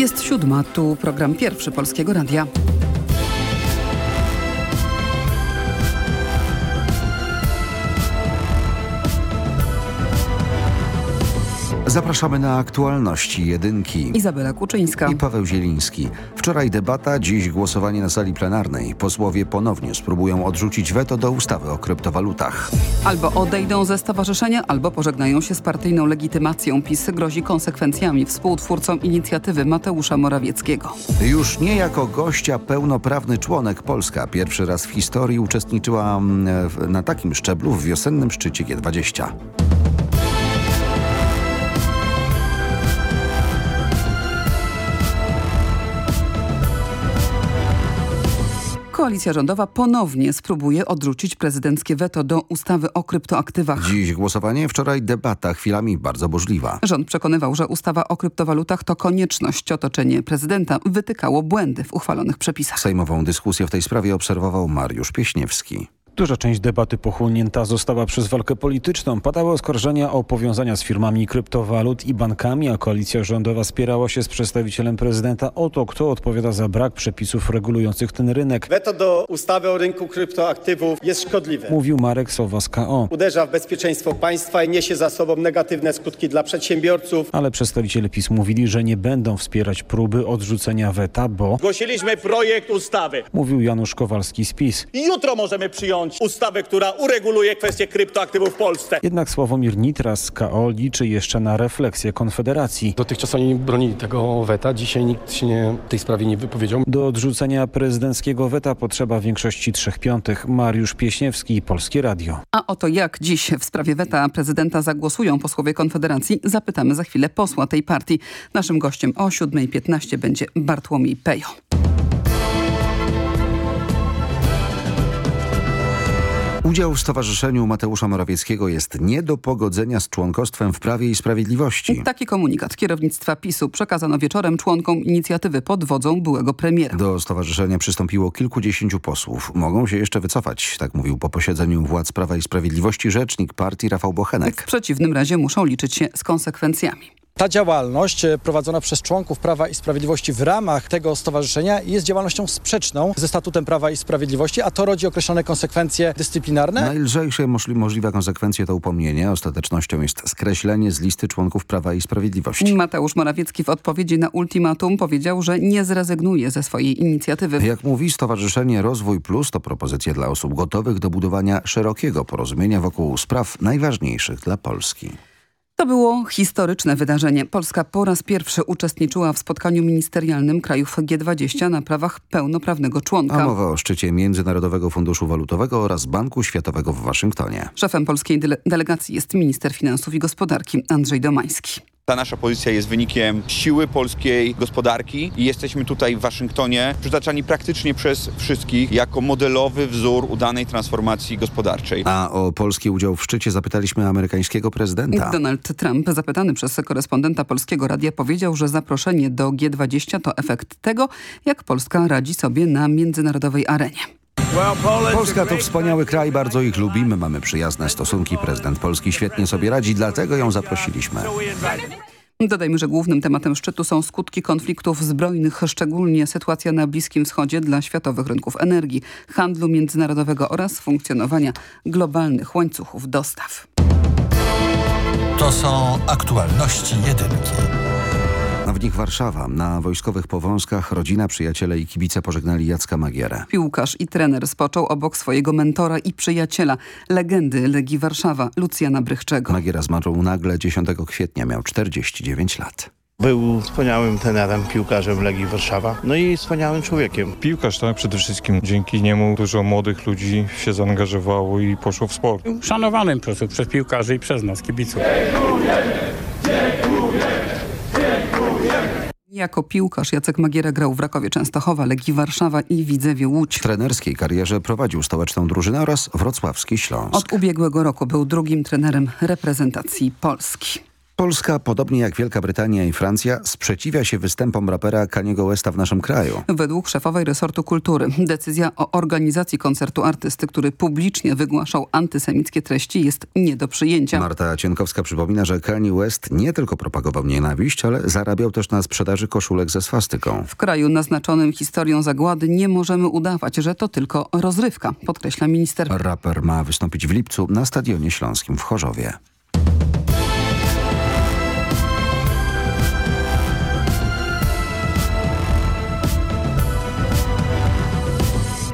Jest siódma, tu program pierwszy Polskiego Radia. Zapraszamy na aktualności jedynki. Izabela Kuczyńska. I Paweł Zieliński. Wczoraj debata, dziś głosowanie na sali plenarnej. Posłowie ponownie spróbują odrzucić weto do ustawy o kryptowalutach. Albo odejdą ze stowarzyszenia, albo pożegnają się z partyjną legitymacją. PiS grozi konsekwencjami współtwórcom inicjatywy Mateusza Morawieckiego. Już nie jako gościa pełnoprawny członek Polska pierwszy raz w historii uczestniczyła mm, na takim szczeblu w wiosennym szczycie G20. Koalicja rządowa ponownie spróbuje odrzucić prezydenckie weto do ustawy o kryptoaktywach. Dziś głosowanie, wczoraj debata, chwilami bardzo burzliwa. Rząd przekonywał, że ustawa o kryptowalutach to konieczność. Otoczenie prezydenta wytykało błędy w uchwalonych przepisach. Sejmową dyskusję w tej sprawie obserwował Mariusz Pieśniewski. Duża część debaty pochłonięta została przez walkę polityczną. Padały oskarżenia o powiązania z firmami kryptowalut i bankami, a koalicja rządowa spierała się z przedstawicielem prezydenta o to, kto odpowiada za brak przepisów regulujących ten rynek. Weto do ustawy o rynku kryptoaktywów jest szkodliwe. Mówił Marek Sowa z KO. Uderza w bezpieczeństwo państwa i niesie za sobą negatywne skutki dla przedsiębiorców. Ale przedstawiciele PiS mówili, że nie będą wspierać próby odrzucenia weta, bo, Zgłosiliśmy projekt ustawy. mówił Janusz Kowalski z PiS. Jutro możemy przyjąć ustawę, która ureguluje kwestię kryptoaktywów w Polsce. Jednak Sławomir Nitras z KO liczy jeszcze na refleksję Konfederacji. Dotychczas oni bronili tego weta, dzisiaj nikt się nie, w tej sprawie nie wypowiedział. Do odrzucenia prezydenckiego weta potrzeba większości trzech piątych. Mariusz Pieśniewski, Polskie Radio. A o to jak dziś w sprawie weta prezydenta zagłosują posłowie Konfederacji zapytamy za chwilę posła tej partii. Naszym gościem o 7.15 będzie Bartłomiej Pejo. Udział w Stowarzyszeniu Mateusza Morawieckiego jest nie do pogodzenia z członkostwem w Prawie i Sprawiedliwości. Taki komunikat kierownictwa PiSu przekazano wieczorem członkom inicjatywy pod wodzą byłego premiera. Do stowarzyszenia przystąpiło kilkudziesięciu posłów. Mogą się jeszcze wycofać, tak mówił po posiedzeniu władz Prawa i Sprawiedliwości rzecznik partii Rafał Bochenek. W przeciwnym razie muszą liczyć się z konsekwencjami. Ta działalność e, prowadzona przez członków Prawa i Sprawiedliwości w ramach tego stowarzyszenia jest działalnością sprzeczną ze statutem Prawa i Sprawiedliwości, a to rodzi określone konsekwencje dyscyplinarne. Najlżejsze możli możliwe konsekwencje to upomnienie. Ostatecznością jest skreślenie z listy członków Prawa i Sprawiedliwości. Mateusz Morawiecki w odpowiedzi na ultimatum powiedział, że nie zrezygnuje ze swojej inicjatywy. Jak mówi Stowarzyszenie Rozwój Plus to propozycja dla osób gotowych do budowania szerokiego porozumienia wokół spraw najważniejszych dla Polski. To było historyczne wydarzenie. Polska po raz pierwszy uczestniczyła w spotkaniu ministerialnym krajów G20 na prawach pełnoprawnego A członka. mowa o szczycie Międzynarodowego Funduszu Walutowego oraz Banku Światowego w Waszyngtonie. Szefem polskiej dele delegacji jest minister finansów i gospodarki Andrzej Domański. Ta nasza pozycja jest wynikiem siły polskiej gospodarki i jesteśmy tutaj w Waszyngtonie przytaczani praktycznie przez wszystkich jako modelowy wzór udanej transformacji gospodarczej. A o polski udział w szczycie zapytaliśmy amerykańskiego prezydenta. Donald Trump, zapytany przez korespondenta Polskiego Radia, powiedział, że zaproszenie do G20 to efekt tego, jak Polska radzi sobie na międzynarodowej arenie. Polska to wspaniały kraj, bardzo ich lubimy, mamy przyjazne stosunki. Prezydent Polski świetnie sobie radzi, dlatego ją zaprosiliśmy. Dodajmy, że głównym tematem szczytu są skutki konfliktów zbrojnych, szczególnie sytuacja na Bliskim Wschodzie dla światowych rynków energii, handlu międzynarodowego oraz funkcjonowania globalnych łańcuchów dostaw. To są aktualności jedynki. A w nich Warszawa. Na wojskowych powązkach rodzina, przyjaciele i kibice pożegnali Jacka Magierę. Piłkarz i trener spoczął obok swojego mentora i przyjaciela, legendy Legii Warszawa, Lucjana Brychczego. Magiera zmarł nagle 10 kwietnia, miał 49 lat. Był wspaniałym trenerem, piłkarzem Legii Warszawa, no i wspaniałym człowiekiem. Piłkarz, tak, przede wszystkim. Dzięki niemu dużo młodych ludzi się zaangażowało i poszło w sport. Szanowanym przez, przez piłkarzy i przez nas, kibiców. Jako piłkarz Jacek Magiera grał w Rakowie Częstochowa, Legii Warszawa i Widzewie Łódź. W trenerskiej karierze prowadził stołeczną drużynę oraz wrocławski Śląsk. Od ubiegłego roku był drugim trenerem reprezentacji Polski. Polska, podobnie jak Wielka Brytania i Francja, sprzeciwia się występom rapera Kaniego Westa w naszym kraju. Według szefowej resortu kultury decyzja o organizacji koncertu artysty, który publicznie wygłaszał antysemickie treści jest nie do przyjęcia. Marta Cienkowska przypomina, że Kanye West nie tylko propagował nienawiść, ale zarabiał też na sprzedaży koszulek ze swastyką. W kraju naznaczonym historią zagłady nie możemy udawać, że to tylko rozrywka, podkreśla minister. Raper ma wystąpić w lipcu na Stadionie Śląskim w Chorzowie.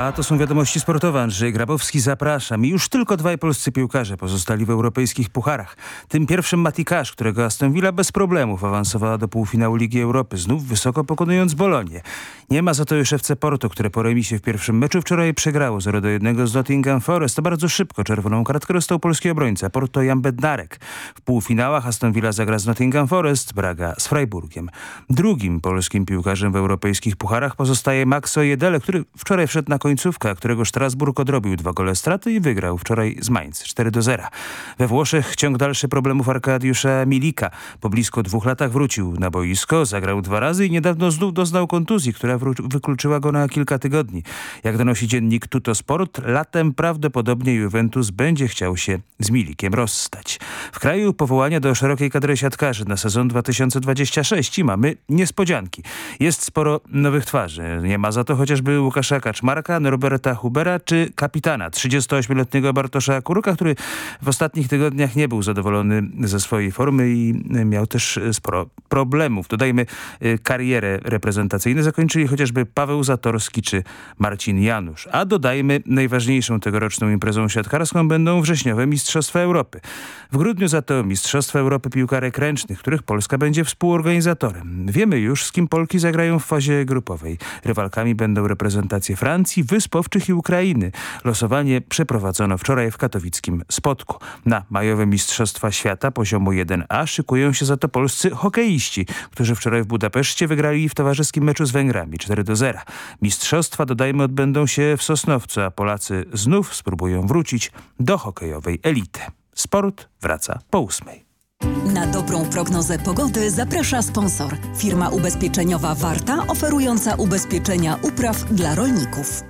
A to są wiadomości sportowe. Andrzej Grabowski zapraszam. I już tylko dwaj polscy piłkarze pozostali w europejskich pucharach. Tym pierwszym Mati Cash, którego Aston Villa bez problemów awansowała do półfinału Ligi Europy, znów wysoko pokonując Bolonię. Nie ma za to już FC Porto, które po remisie w pierwszym meczu wczoraj przegrało 0 do 1 z Nottingham Forest. To bardzo szybko czerwoną kartkę dostał polski obrońca Porto Jan Bednarek. W półfinałach Aston Villa zagra z Nottingham Forest, Braga z Freiburgiem. Drugim polskim piłkarzem w europejskich pucharach pozostaje Maxo Jedele, który wczoraj wszedł na końcówkę, którego Strasburg odrobił dwa gole straty i wygrał wczoraj z Mainz 4 do 0. We Włoszech ciąg dalszy problemów Arkadiusza Milika. Po blisko dwóch latach wrócił na boisko, zagrał dwa razy i niedawno znów doznał kontuzji, która wykluczyła go na kilka tygodni. Jak donosi dziennik Tutto Sport, latem prawdopodobnie Juventus będzie chciał się z Milikiem rozstać. W kraju powołania do szerokiej kadry siatkarzy na sezon 2026 i mamy niespodzianki. Jest sporo nowych twarzy. Nie ma za to chociażby Łukasza Kaczmarka, Roberta Hubera czy kapitana 38-letniego Bartosza Kurka, który w ostatnich tygodniach nie był zadowolony ze swojej formy i miał też sporo problemów. Dodajmy karierę reprezentacyjną zakończyli chociażby Paweł Zatorski czy Marcin Janusz. A dodajmy najważniejszą tegoroczną imprezą siatkarską będą wrześniowe Mistrzostwa Europy. W grudniu za to Mistrzostwa Europy Piłkarek Ręcznych, których Polska będzie współorganizatorem. Wiemy już z kim Polki zagrają w fazie grupowej. Rywalkami będą reprezentacje Francji, Wyspowczych i Ukrainy. Losowanie przeprowadzono wczoraj w katowickim Spodku. Na majowe Mistrzostwa Świata poziomu 1A szykują się za to polscy hokeiści, którzy wczoraj w Budapeszcie wygrali w towarzyskim meczu z Węgrami 4 do 0. Mistrzostwa, dodajmy, odbędą się w Sosnowcu, a Polacy znów spróbują wrócić do hokejowej elity. Sport wraca po ósmej. Na dobrą prognozę pogody zaprasza sponsor. Firma ubezpieczeniowa Warta, oferująca ubezpieczenia upraw dla rolników.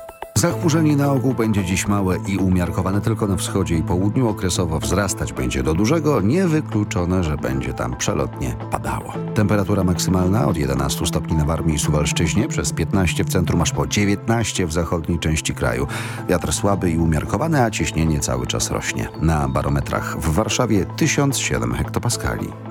Zachmurzenie na ogół będzie dziś małe i umiarkowane tylko na wschodzie i południu. Okresowo wzrastać będzie do dużego. Niewykluczone, że będzie tam przelotnie padało. Temperatura maksymalna od 11 stopni na Warmii i Suwalszczyźnie, przez 15 w centrum, aż po 19 w zachodniej części kraju. Wiatr słaby i umiarkowany, a ciśnienie cały czas rośnie. Na barometrach w Warszawie 1007 hektopaskali.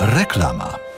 Reklama.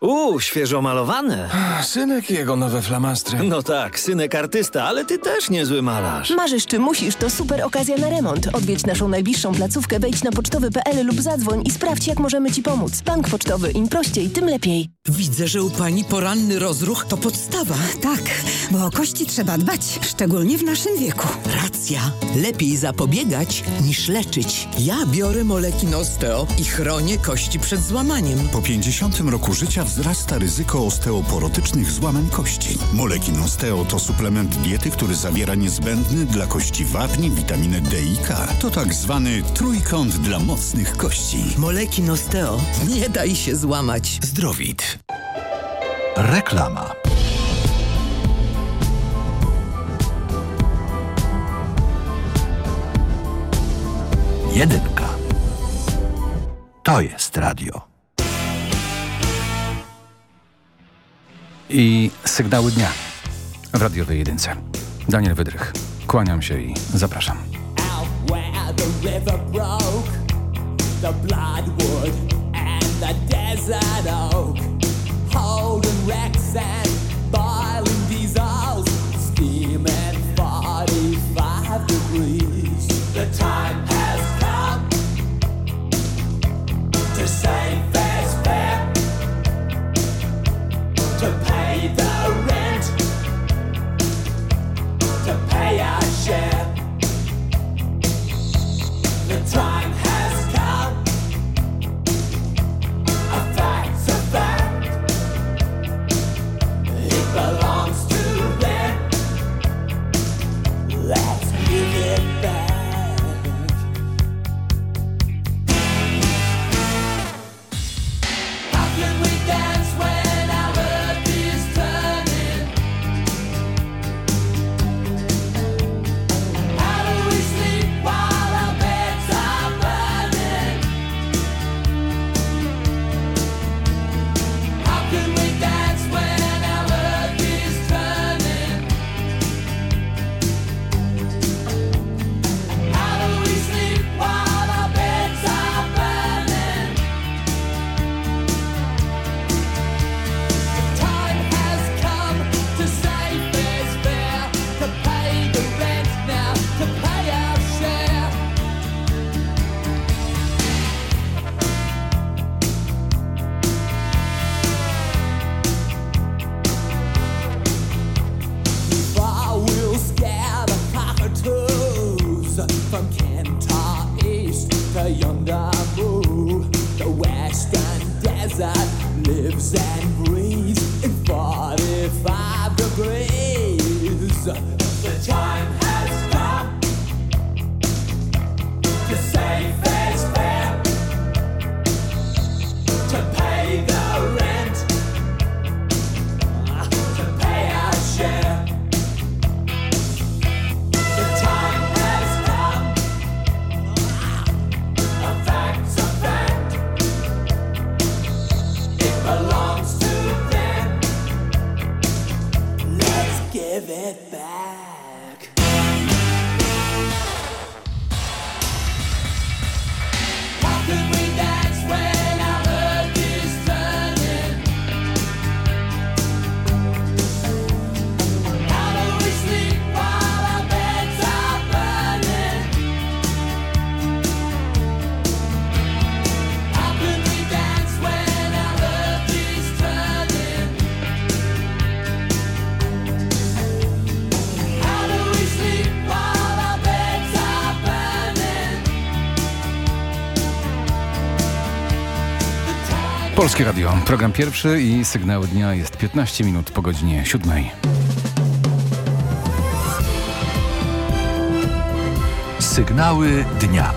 Uuu, świeżo malowane. Synek jego nowe flamastry. No tak, synek artysta, ale ty też niezły malarz. Marzysz czy musisz, to super okazja na remont. Odwiedź naszą najbliższą placówkę, wejdź na pocztowy.pl lub zadzwoń i sprawdź, jak możemy Ci pomóc. Bank pocztowy, im prościej, tym lepiej. Widzę, że u pani poranny rozruch to podstawa. Tak, bo o kości trzeba dbać, szczególnie w naszym wieku. Racja. Lepiej zapobiegać niż leczyć. Ja biorę moleki Osteo i chronię kości przed złamaniem. Po 50 roku życia wzrasta ryzyko osteoporotycznych złamań kości. Molekin Osteo to suplement diety, który zawiera niezbędny dla kości wapń, witaminę D i K. To tak zwany trójkąt dla mocnych kości. Molekin Osteo. Nie daj się złamać. Zdrowit. Reklama. Jedynka. To jest radio. I sygnały dnia w radiowej jedynce. Daniel Wydrych. Kłaniam się i zapraszam. the desert oak, holding wrecks and Polskie Radio, program pierwszy i sygnał dnia jest 15 minut po godzinie 7. Sygnały dnia.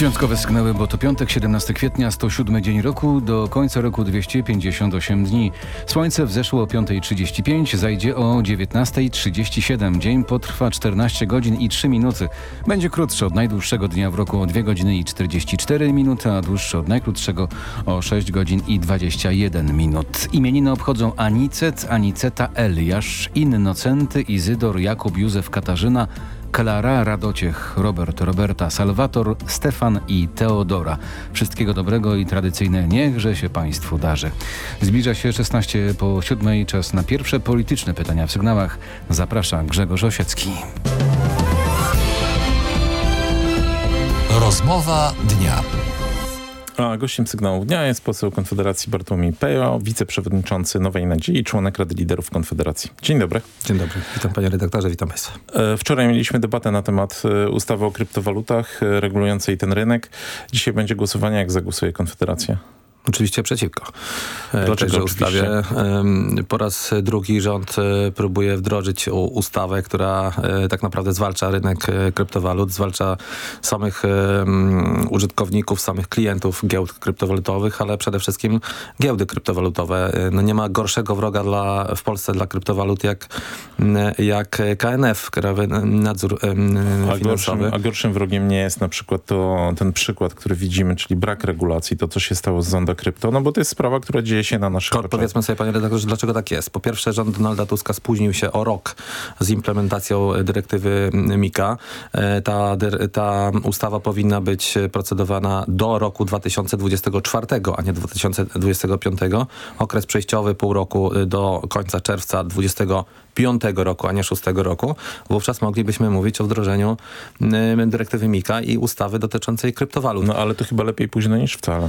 Piątkowe sygnały, bo to piątek, 17 kwietnia, 107 dzień roku, do końca roku 258 dni. Słońce wzeszło o 5.35, zajdzie o 19.37. Dzień potrwa 14 godzin i 3 minuty. Będzie krótszy od najdłuższego dnia w roku o 2 godziny i 44 minuty, a dłuższy od najkrótszego o 6 godzin i 21 minut. Imieniny obchodzą Anicet, Aniceta, Eliasz, Innocenty, Izydor, Jakub, Józef, Katarzyna, Klara, Radociech, Robert, Roberta, Salwator, Stefan i Teodora. Wszystkiego dobrego i tradycyjne niechże się Państwu darzy. Zbliża się 16 po 7, czas na pierwsze polityczne pytania w sygnałach. Zaprasza Grzegorz Osiecki. Rozmowa dnia. A gościem sygnału dnia jest poseł Konfederacji Bartłomiej Pejo, wiceprzewodniczący Nowej Nadziei członek Rady Liderów Konfederacji. Dzień dobry. Dzień dobry. Witam panie redaktorze, witam państwa. E, Wczoraj mieliśmy debatę na temat e, ustawy o kryptowalutach e, regulującej ten rynek. Dzisiaj będzie głosowanie. Jak zagłosuje Konfederacja? Oczywiście przeciwko e, Dlaczego tejże ustawie. Po raz drugi rząd e, próbuje wdrożyć ustawę, która e, tak naprawdę zwalcza rynek kryptowalut, zwalcza samych użytkowników, samych klientów giełd kryptowalutowych, ale przede wszystkim giełdy kryptowalutowe. No nie ma gorszego wroga dla, w Polsce dla kryptowalut jak, jak KNF, Krajowy Nadzór A gorszym, Finansowy. a gorszym wrogiem nie jest na przykład to, ten przykład, który widzimy, czyli brak regulacji, to co się stało z Zonda Krypto, no bo to jest sprawa, która dzieje się na naszych oczach. Powiedzmy sobie, panie redaktorze, dlaczego tak jest. Po pierwsze, rząd Donalda Tuska spóźnił się o rok z implementacją e, dyrektywy MIKA. E, Ta, ta ustawa powinna być procedowana do roku 2024, a nie 2025. Okres przejściowy pół roku e, do końca czerwca 2025 roku, a nie 6 roku. Wówczas moglibyśmy mówić o wdrożeniu dyrektywy MIKA i ustawy dotyczącej kryptowalut. No ale to chyba lepiej późno niż wcale.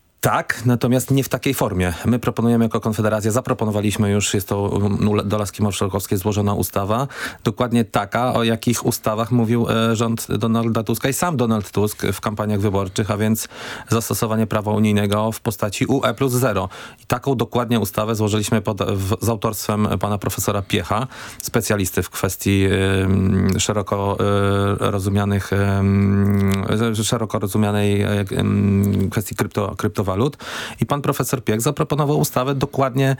tak, natomiast nie w takiej formie. My proponujemy jako Konfederacja, zaproponowaliśmy już, jest to um, do laski marszałkowskiej złożona ustawa, dokładnie taka, o jakich ustawach mówił e, rząd Donalda Tuska i sam Donald Tusk w kampaniach wyborczych, a więc zastosowanie prawa unijnego w postaci UE plus zero. I taką dokładnie ustawę złożyliśmy pod, w, z autorstwem pana profesora Piecha, specjalisty w kwestii em, szeroko e, rozumianych, em, szeroko rozumianej e, kwestii krypto, kryptowalut. I pan profesor Piech zaproponował ustawę dokładnie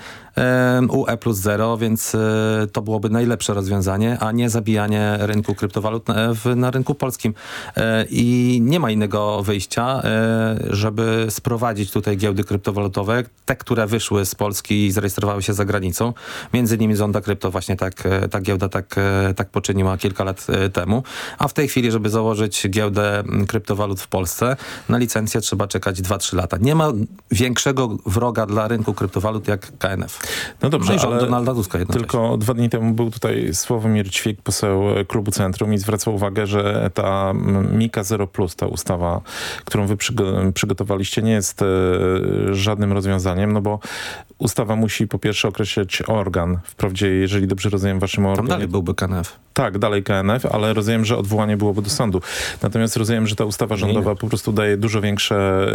UE plus zero, więc e, to byłoby najlepsze rozwiązanie, a nie zabijanie rynku kryptowalut na, w, na rynku polskim. E, I nie ma innego wyjścia, e, żeby sprowadzić tutaj giełdy kryptowalutowe, te, które wyszły z Polski i zarejestrowały się za granicą. Między innymi Zonda Krypto właśnie tak, e, ta giełda tak, e, tak poczyniła kilka lat e, temu. A w tej chwili, żeby założyć giełdę kryptowalut w Polsce, na licencję trzeba czekać 2-3 lata. Nie ma większego wroga dla rynku kryptowalut jak KNF. No dobrze, no ale Donalda Tuska tylko dwa dni temu był tutaj Sławomir Ćwik, poseł Klubu Centrum i zwracał uwagę, że ta Mika Zero Plus, ta ustawa, którą wy przygo- przygotowaliście, nie jest e, żadnym rozwiązaniem, no bo ustawa musi po pierwsze określać organ. Wprawdzie, jeżeli dobrze rozumiem, waszym organem... dalej byłby KNF. Tak, dalej KNF, ale rozumiem, że odwołanie byłoby do sądu. Natomiast rozumiem, że ta ustawa rządowa po prostu daje dużo większe,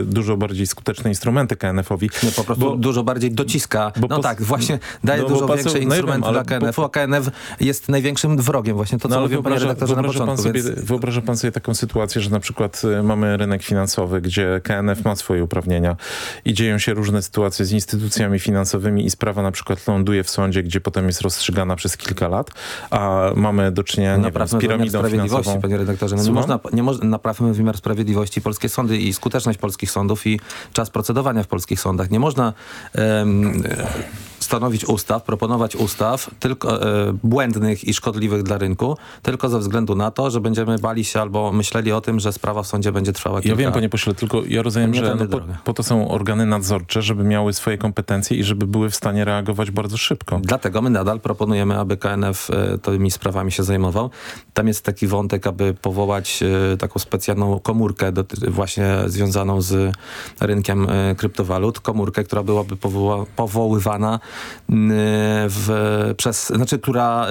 y, dużo bardziej skuteczne instrumenty KNF-owi. Nie, po prostu dużo bardziej dociska. no tak, właśnie daje no bo dużo większe no instrumenty dla KNF-u, a KNF jest największym wrogiem, właśnie to, co No, mówił panie wyobraża, redaktorze na początku. pan sobie, więc... Wyobraża pan sobie taką sytuację, że na przykład y, mamy rynek finansowy, gdzie KNF ma swoje uprawnienia i dzieją się różne sytuacje z instytucjami finansowymi i sprawa na przykład ląduje w sądzie, gdzie potem jest rozstrzygana przez kilka lat, a mamy do czynienia nie wiem, z piramidą sprawiedliwości, finansową. panie redaktorze. No nie można, nie moż, naprawmy wymiar sprawiedliwości polskie sądy i skuteczność polskich sądów i czas procedowania w polskich sądach. Nie można stanowić ustaw, proponować ustaw tylko e, błędnych i szkodliwych dla rynku, tylko ze względu na to, że będziemy bali się albo myśleli o tym, że sprawa w sądzie będzie trwała kilka Ja wiem, panie pośle, tylko ja rozumiem, że no, po, po to są organy nadzorcze, żeby miały swoje kompetencje i żeby były w stanie reagować bardzo szybko. Dlatego my nadal proponujemy, aby KNF e, tymi sprawami się zajmował. Tam jest taki wątek, aby powołać e, taką specjalną komórkę doty- właśnie związaną z rynkiem e, kryptowalut. Komórkę, która byłaby powoła- powoływana w, przez, znaczy, która,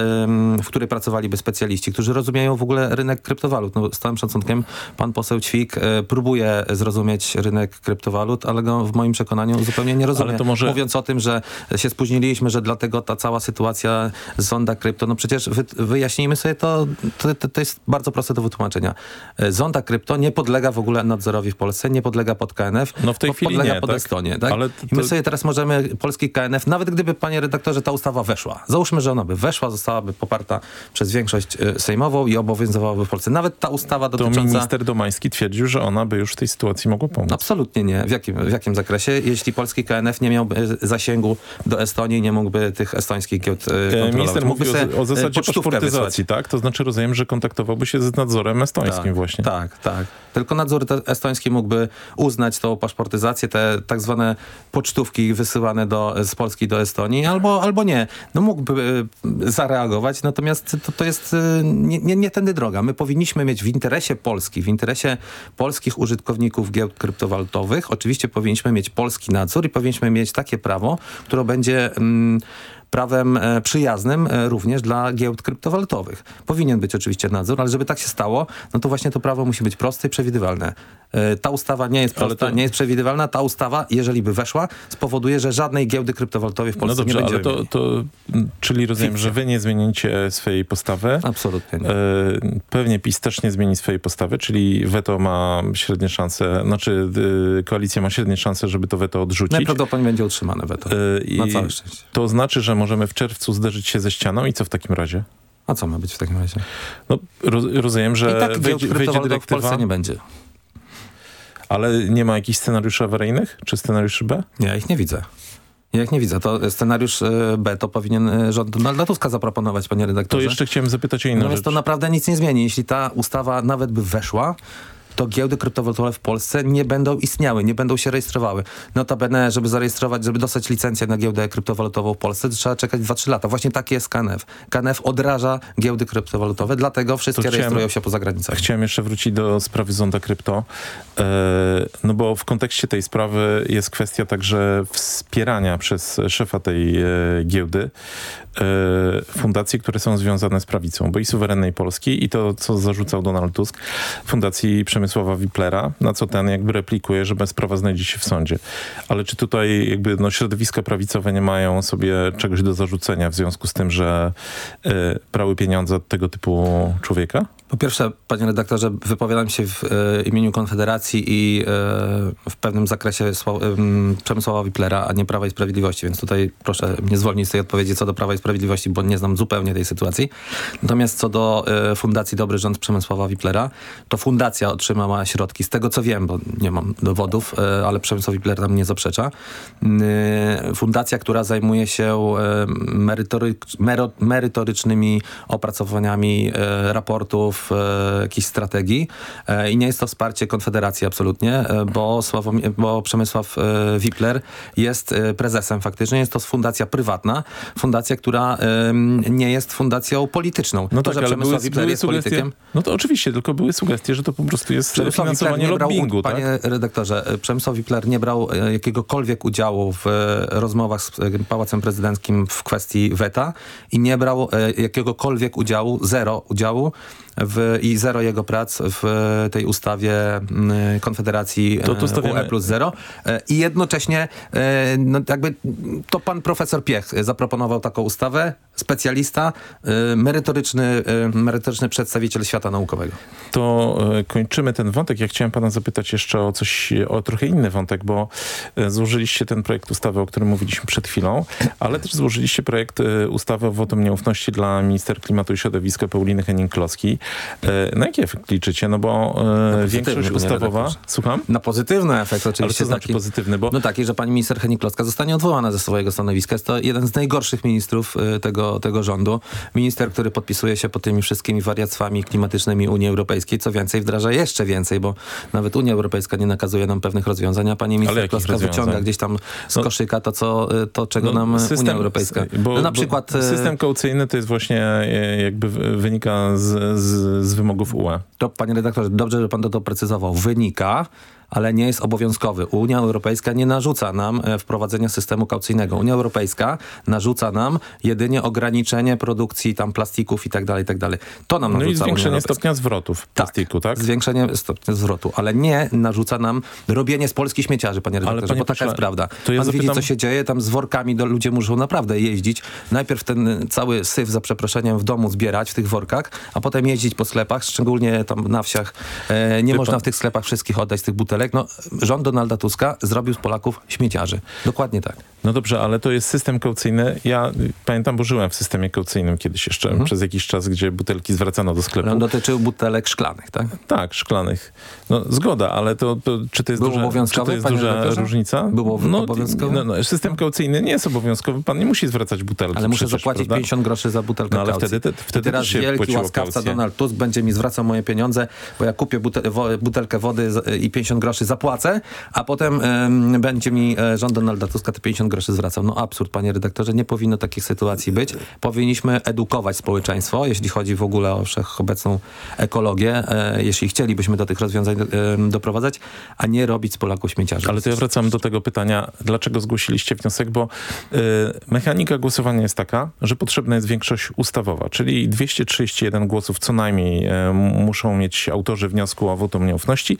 w której pracowaliby specjaliści, którzy rozumieją w ogóle rynek kryptowalut. No, z całym szacunkiem pan poseł Ćwik e, próbuje zrozumieć rynek kryptowalut, ale go w moim przekonaniu zupełnie nie rozumie. Ale to może... Mówiąc o tym, że się spóźniliśmy, że dlatego ta cała sytuacja Zonda Krypto, no przecież wy, wyjaśnijmy sobie to, to, to jest bardzo proste do wytłumaczenia. E, Zonda Krypto nie podlega w ogóle nadzorowi w Polsce, nie podlega pod KNF, no w tej chwili podlega nie, pod tak? Estonię. Tak? Ale I my sobie teraz możemy, polski KNF, nawet gdyby, panie redaktorze, ta ustawa weszła, załóżmy, że ona by weszła, zostałaby poparta przez większość y, sejmową i obowiązywałaby w Polsce. Nawet ta ustawa To dotycząca... minister Domański twierdził, że ona by już w tej sytuacji mogła pomóc. Absolutnie nie. W jakim, w jakim zakresie? Jeśli polski KNF nie miałby zasięgu do Estonii, nie mógłby tych estońskich giełd kontrolować. Minister Mógłby mówi o, o zasadzie paszportyzacji, tak? To znaczy rozumiem, że kontaktowałby się z nadzorem estońskim tak, właśnie. Tak, tak. Tylko nadzór estoński mógłby uznać tą paszportyzację, te tak zwane pocztówki wysyłane do, z Polski do Estonii, albo, albo nie. No mógłby y, zareagować, natomiast to, to jest y, nie, nie, nie tędy droga. My powinniśmy mieć w interesie Polski, w interesie polskich użytkowników giełd kryptowalutowych, oczywiście powinniśmy mieć polski nadzór i powinniśmy mieć takie prawo, które będzie... Mm, prawem e, przyjaznym e, również dla giełd kryptowalutowych. Powinien być oczywiście nadzór, ale żeby tak się stało, no to właśnie to prawo musi być proste i przewidywalne. E, Ta ustawa nie jest Ale prosta, to- nie jest przewidywalna. Ta ustawa, jeżeli by weszła, spowoduje, że żadnej giełdy kryptowalutowej w No Polsce dobrze, nie ale będzie. to, to m, czyli rozumiem, że wy nie zmienicie swojej postawy. Absolutnie nie. Pewnie PiS też nie zmieni swojej postawy, czyli weto ma średnie szanse, znaczy y, koalicja ma średnie szanse, żeby to weto odrzucić. Najprawdopodobniej będzie utrzymane weto. Na całe szczęście. to znaczy, że możemy w czerwcu zderzyć się ze ścianą i co w takim razie? A co ma być w takim razie? No, roz, rozumiem, że I tak wejdzie, wejdzie kryptowalutowych w dyrektywa, Polsce nie będzie. ale nie ma jakichś scenariuszy awaryjnych? Czy scenariuszy B? Nie, ja ich nie widzę. Ja ich nie widzę. To scenariusz e, B to powinien e, rząd Donalda Tuska zaproponować, panie To redaktorze. jeszcze chciałem zapytać o inną Natomiast rzecz. to naprawdę nic nie zmieni. Jeśli ta ustawa nawet by weszła, to giełdy kryptowalutowe w Polsce nie będą istniały, nie będą się rejestrowały. Notabene, żeby zarejestrować, żeby dostać licencję na giełdę kryptowalutową w Polsce, trzeba czekać 2-3 lata. Właśnie taki jest KNF. KNF odraża giełdy kryptowalutowe, dlatego wszystkie chciałem- rejestrują się poza granicami. Chciałem jeszcze wrócić do sprawy Zonda Krypto, e, no bo w kontekście tej sprawy jest kwestia także wspierania przez szefa tej e, giełdy e, fundacji, które są związane z prawicą, bo i suwerennej Polski i to, co zarzucał Donald Tusk, fundacji Przemysława Wiplera, na co ten jakby replikuje, że sprawa znajdzie się w sądzie. Ale czy tutaj jakby no, środowiska prawicowe nie mają sobie czegoś do zarzucenia w związku z tym, że e, brały pieniądze od tego typu człowieka? Po pierwsze, panie redaktorze, wypowiadam się w e, imieniu Konfederacji i e, w pewnym zakresie Sła- em, Przemysława Wiplera, a nie Prawa i Sprawiedliwości, więc tutaj proszę mnie zwolnić z tej odpowiedzi co do Prawa i Sprawiedliwości, bo nie znam zupełnie tej sytuacji. Natomiast co do e, Fundacji Dobry Rząd Przemysława Wiplera, to fundacja otrzymała środki, z tego co wiem, bo nie mam dowodów, e, ale Przemysław Wipler tam nie zaprzecza. E, Fundacja, która zajmuje się e, merytory, merytorycznymi opracowaniami e, raportów, e, jakichś strategii e, i nie jest to wsparcie Konfederacji absolutnie, e, bo, Sławomir, bo Przemysław e, Wipler jest e, prezesem faktycznie, jest to fundacja prywatna, fundacja, która nie jest fundacją polityczną. No to, tak, że Przemysław Wipler jest sugestie, politykiem, no to oczywiście, tylko były sugestie, że to po prostu jest Przemysław finansowanie nie brał, lobbingu, tak? panie redaktorze, e, Przemysław Wipler nie brał jakiegokolwiek udziału w rozmowach z Pałacem Prezydenckim w kwestii weta i nie brał jakiegokolwiek udziału, zero udziału w, i zero jego prac w tej ustawie m, Konfederacji To- to e, stawiamy- UE plus zero. E, I jednocześnie e, no, jakby to pan profesor Piech zaproponował taką ustawę, specjalista, merytoryczny, merytoryczny przedstawiciel świata naukowego. To kończymy ten wątek. Ja chciałem pana zapytać jeszcze o coś, o trochę inny wątek, bo złożyliście ten projekt ustawy, o którym mówiliśmy przed chwilą, ale też złożyliście projekt ustawy o wotum nieufności dla minister klimatu i środowiska Pauliny Henning-Kloski. E, Na jaki efekt liczycie? No bo e, większość ustawowa... Słucham? Na pozytywny efekt oczywiście. Ale co znaczy taki, pozytywny? Bo No taki, że pani minister Henik-Kloska zostanie odwołana ze swojego stanowiska. Jest to jeden z najgorszych ministrów y, tego, tego rządu. Minister, który podpisuje się pod tymi wszystkimi wariactwami klimatycznymi Unii Europejskiej. Co więcej, wdraża jeszcze więcej, bo nawet Unia Europejska nie nakazuje nam pewnych rozwiązań, a pani minister Kloska wyciąga gdzieś tam z No- koszyka to, co, to czego No, nam Unia Europejska. Bo, no, na przykład... System kaucyjny to jest właśnie e, jakby wynika z, z, z wymogów UE. To, panie redaktorze, dobrze, że pan to doprecyzował. Wynika, ale nie jest obowiązkowy. Unia Europejska nie narzuca nam e, wprowadzenia systemu kaucyjnego. Unia Europejska narzuca nam jedynie ograniczenie produkcji tam plastików i tak dalej, i tak dalej. To nam No narzuca i Unia zwiększenie stopnia zwrotów plastiku, tak? Zwiększenie stopnia zwrotu, ale nie narzuca nam robienie z Polski śmieciarzy, panie redaktorze, panie bo taka jest prawda. to ja Pan widzi, zapytam- co się dzieje, tam z workami do, ludzie muszą naprawdę jeździć. Najpierw ten cały syf, za przeproszeniem, w domu zbierać w tych workach, a potem jeździć po sklepach, szczególnie tam na wsiach. E, nie Wie można pan- w tych sklepach wszystkich oddać tych butelek. No, rząd Donalda Tuska zrobił z Polaków śmieciarzy. Dokładnie tak. No dobrze, ale to jest system kaucyjny. Ja pamiętam, bo żyłem w systemie kaucyjnym kiedyś jeszcze przez jakiś czas, gdzie butelki zwracano do sklepu. On dotyczył butelek szklanych, tak? Tak, szklanych. No zgoda, ale to, to czy to jest Był duża, czy to jest duża redaktorze? różnica? Był no, obowiązkowy? No, no, system kaucyjny nie jest obowiązkowy. Pan nie musi zwracać butelki. Ale muszę przecież, zapłacić prawda? 50 groszy za butelkę No, ale kaucji. wtedy te- wtedy I teraz się wielki łaskawca kaucję. Donald Tusk będzie mi zwracał moje pieniądze, bo ja kupię butelkę wody i 50 groszy zapłacę, a potem em, będzie mi e, rząd Donalda Tuska te 50 groszy zwracał. No absurd, panie redaktorze, nie powinno takich sytuacji być. Powinniśmy edukować społeczeństwo, jeśli chodzi w ogóle o wszechobecną ekologię, e, jeśli chcielibyśmy do tych rozwiązań e, doprowadzać, a nie robić z Polaków śmieciarzy. Ale to ja wracam do tego pytania, dlaczego zgłosiliście wniosek, bo y, mechanika głosowania jest taka, że potrzebna jest większość ustawowa, czyli 231 głosów co najmniej y, muszą mieć autorzy wniosku o wotum nieufności,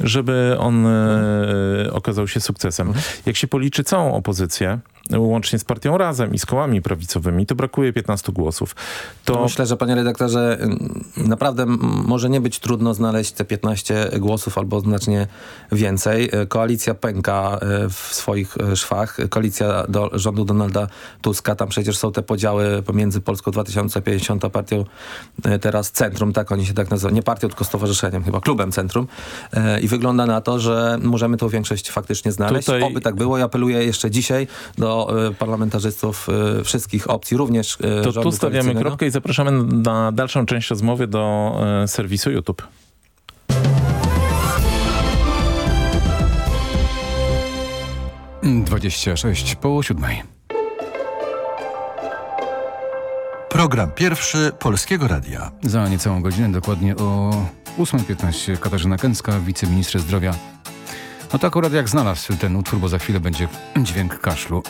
żeby on y, okazał się sukcesem. Jak się policzy całą opozycję, łącznie z partią Razem i z kołami prawicowymi, to brakuje 15 głosów. To No Myślę, że panie redaktorze, ym, naprawdę może nie być trudno znaleźć te 15 głosów albo znacznie więcej. Koalicja pęka e, w swoich e, szwach. Koalicja do rządu Donalda Tuska. Tam przecież są te podziały pomiędzy Polską 2050 a partią e, teraz Centrum, tak oni się tak nazywają. Nie partią, tylko stowarzyszeniem, chyba klubem Centrum. I wygląda na to, że możemy tą większość faktycznie znaleźć. Tutaj- Oby tak było. I apeluję jeszcze dzisiaj do e, parlamentarzystów e, wszystkich opcji, również e, To tu stawiamy kropkę i zapraszamy na dalszą część rozmowy do serwisu YouTube. Mm, 26 po siódmej. Program pierwszy Polskiego Radia. Za niecałą godzinę, dokładnie o 8.15 Katarzyna Kęcka, wiceminister zdrowia. No to akurat jak znalazł ten utwór, bo za chwilę będzie dźwięk kaszlu.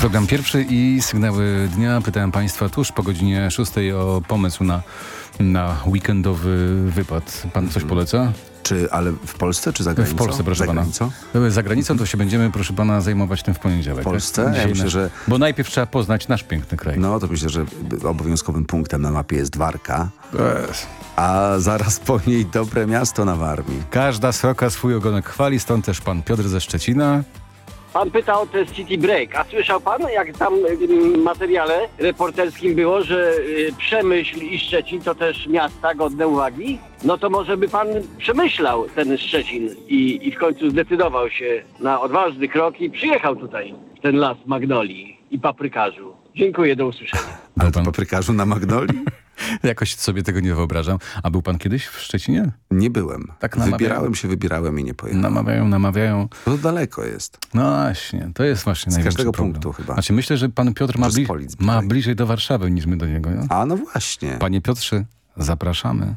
Program pierwszy i sygnały dnia. Pytałem Państwa tuż po godzinie 6 o pomysł na, na weekendowy wypad. Pan coś poleca? Czy, ale w Polsce czy za granicą? W Polsce, proszę za pana. Granicą? Za granicą to się będziemy, proszę pana, zajmować tym w poniedziałek. W Polsce? Tak? Ja Dzisiaj myślę, że- Bo najpierw trzeba poznać nasz piękny kraj. No to myślę, że obowiązkowym punktem na mapie jest Warka, a zaraz po niej dobre miasto na Warmii. Każda sroka swój ogonek chwali, stąd też pan Piotr ze Szczecina. Pan pytał o ten City Break, a słyszał pan, jak tam w materiale reporterskim było, że y, Przemyśl i Szczecin to też miasta godne uwagi? No to może by pan przemyślał ten Szczecin i, i w końcu zdecydował się na odważny krok i przyjechał tutaj, w ten las magnolii i paprykarzu. Dziękuję, do usłyszenia. Ale to paprykarzu na Magnolii? Jakoś sobie tego nie wyobrażam. A był pan kiedyś w Szczecinie? Nie byłem. Tak namawiają. Wybierałem się, wybierałem i nie pojechałem. Namawiają, namawiają. To daleko jest. No właśnie, to jest właśnie Z największy każdego problem. punktu chyba. Znaczy myślę, że pan Piotr ma, bli- ma bliżej do Warszawy niż my do niego. No? A no właśnie. Panie Piotrze, zapraszamy.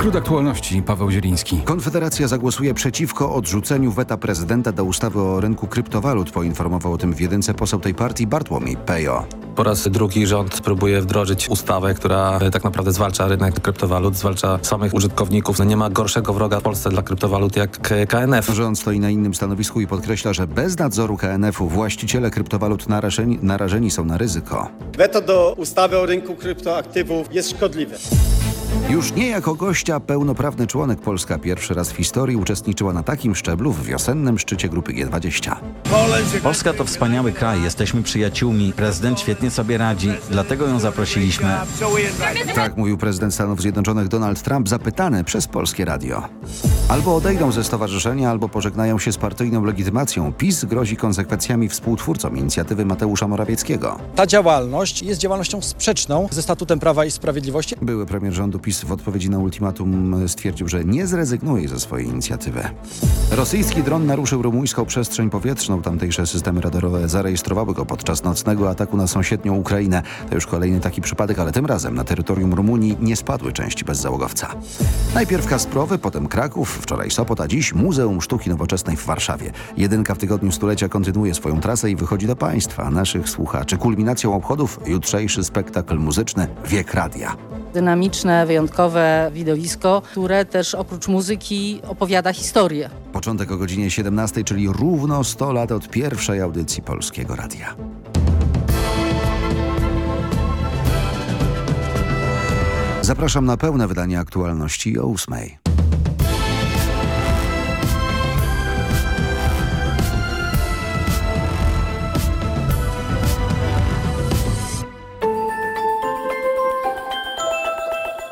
Skrót aktualności, Paweł Zieliński. Konfederacja zagłosuje przeciwko odrzuceniu weta prezydenta do ustawy o rynku kryptowalut. Poinformował o tym w jedynce poseł tej partii Bartłomiej Pejo. Po raz drugi rząd próbuje wdrożyć ustawę, która e, tak naprawdę zwalcza rynek kryptowalut, zwalcza samych użytkowników. No nie ma gorszego wroga w Polsce dla kryptowalut jak e, KNF. Rząd stoi na innym stanowisku i podkreśla, że bez nadzoru KNF-u właściciele kryptowalut narażeni, narażeni są na ryzyko. Weto do ustawy o rynku kryptoaktywów jest szkodliwe. Już nie jako gościa, pełnoprawny członek Polska pierwszy raz w historii uczestniczyła na takim szczeblu w wiosennym szczycie grupy G20. Polska to wspaniały kraj, jesteśmy przyjaciółmi, prezydent świetnie sobie radzi, dlatego ją zaprosiliśmy. Tak mówił prezydent Stanów Zjednoczonych Donald Trump zapytany przez Polskie Radio. Albo odejdą ze stowarzyszenia, albo pożegnają się z partyjną legitymacją. PiS grozi konsekwencjami współtwórcom inicjatywy Mateusza Morawieckiego. Ta działalność jest działalnością sprzeczną ze statutem Prawa i Sprawiedliwości. Były premier rządu PiS w odpowiedzi na ultimatum stwierdził, że nie zrezygnuje ze swojej inicjatywy. Rosyjski dron naruszył rumuńską przestrzeń powietrzną. Tamtejsze systemy radarowe zarejestrowały go podczas nocnego ataku na sąsiednią Ukrainę. To już kolejny taki przypadek, ale tym razem na terytorium Rumunii nie spadły części bezzałogowca. Najpierw Kasprowy, potem Kraków, wczoraj Sopot, a dziś Muzeum Sztuki Nowoczesnej w Warszawie. Jedynka w tygodniu stulecia kontynuuje swoją trasę i wychodzi do Państwa, naszych słuchaczy. Kulminacją obchodów jutrzejszy spektakl muzyczny Wiek Radia. Dynamiczne, wyjątkowe widowisko, które też oprócz muzyki opowiada historię. Początek o godzinie 17, czyli równo 100 lat od pierwszej audycji Polskiego Radia. Zapraszam na pełne wydanie aktualności o 8.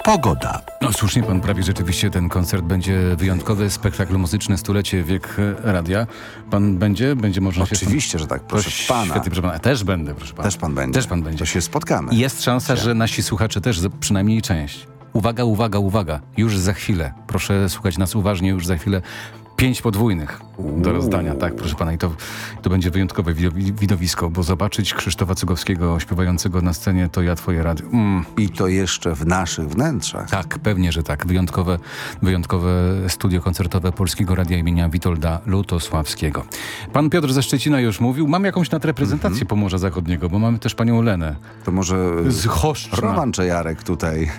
Pogoda. No słusznie pan prawi, rzeczywiście ten koncert będzie wyjątkowy, spektakl muzyczny, stulecie wiek e, radia. Pan będzie? Będzie można się... Oczywiście, że tak, proszę pana. Świetnie, proszę pana. Też będę, proszę pana. Też pan będzie. Też pan będzie. To się spotkamy. Jest szansa, że nasi słuchacze też, przynajmniej część. Uwaga, uwaga, uwaga. Już za chwilę. Proszę słuchać nas uważnie, już za chwilę. Pięć podwójnych do rozdania, tak, proszę pana. I to, to będzie wyjątkowe widowi- widowisko, bo zobaczyć Krzysztofa Cygowskiego śpiewającego na scenie to ja twoje radio. Mm. I to jeszcze w naszych wnętrzach. Tak, pewnie, że tak. Wyjątkowe, wyjątkowe studio koncertowe Polskiego Radia imienia Witolda Lutosławskiego. Pan Piotr ze Szczecina już mówił. Mam jakąś nadreprezentację Pomorza Zachodniego, bo mamy też panią Lenę. To może Z Choszczna. Roman Czejarek tutaj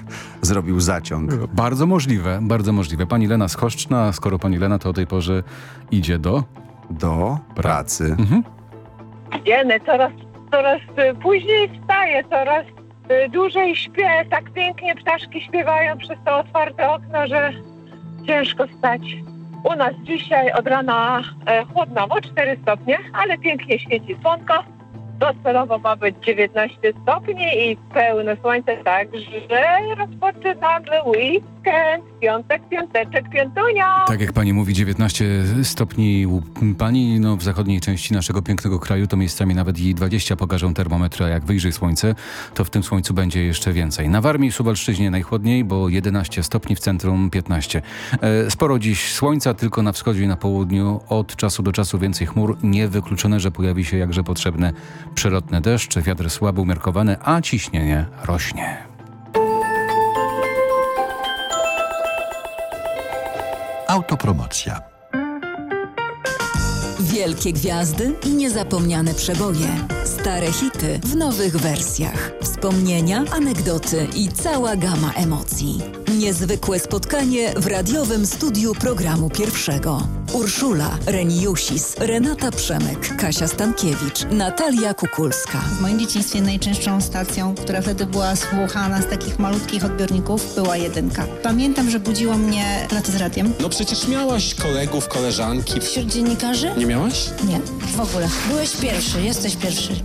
zrobił zaciąg. Bardzo możliwe, bardzo możliwe. Pani Lena z Choszczna, skoro pani Lena to o tej porze idzie do... Do pracy. Mhm. Coraz, coraz y, później wstaję, coraz y, dłużej śpię. Tak pięknie ptaszki śpiewają przez to otwarte okno, że ciężko stać. U nas dzisiaj od rana e, chłodnawo, 4 stopnie, ale pięknie świeci słonko. Docelowo ma być 19 stopni i pełne słońce, także rozpoczynamy weekend, piątek, piąteczek, piątunia. Tak jak pani mówi, 19 stopni pani, no w zachodniej części naszego pięknego kraju to miejscami nawet i 20 pokażą termometry, a jak wyjrzy słońce, to w tym słońcu będzie jeszcze więcej. Na Warmii i Suwalszczyźnie najchłodniej, bo 11 stopni, w centrum 15. E, Sporo dziś słońca, tylko na wschodzie i na południu od czasu do czasu więcej chmur. Niewykluczone, że pojawi się jakże potrzebny Przelotne deszcze, wiatr słabo umiarkowany, a ciśnienie rośnie. Autopromocja. Wielkie gwiazdy i niezapomniane przeboje Stare hity w nowych wersjach. Wspomnienia, anegdoty i cała gama emocji. Niezwykłe spotkanie w radiowym studiu programu pierwszego. Urszula, Reniusis, Renata Przemek, Kasia Stankiewicz, Natalia Kukulska. W moim dzieciństwie najczęstszą stacją, która wtedy była słuchana z takich malutkich odbiorników, była jedynka. Pamiętam, że budziło mnie lato z radiem. No przecież miałaś kolegów, koleżanki. Wśród dziennikarzy? Nie miałaś? Nie, w ogóle. Byłeś pierwszy, jesteś pierwszy.